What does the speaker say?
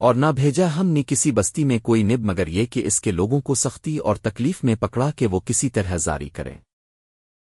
اور نہ بھیجا ہم نے کسی بستی میں کوئی نب مگر یہ کہ اس کے لوگوں کو سختی اور تکلیف میں پکڑا کہ وہ کسی طرح زاری کریں۔